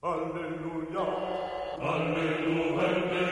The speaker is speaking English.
Alleluia. Alleluia,